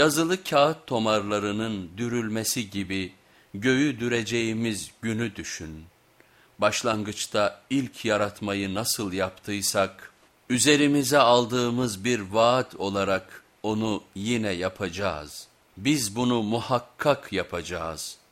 Yazılı kağıt tomarlarının dürülmesi gibi göğü düreceğimiz günü düşün. Başlangıçta ilk yaratmayı nasıl yaptıysak, üzerimize aldığımız bir vaat olarak onu yine yapacağız. Biz bunu muhakkak yapacağız.''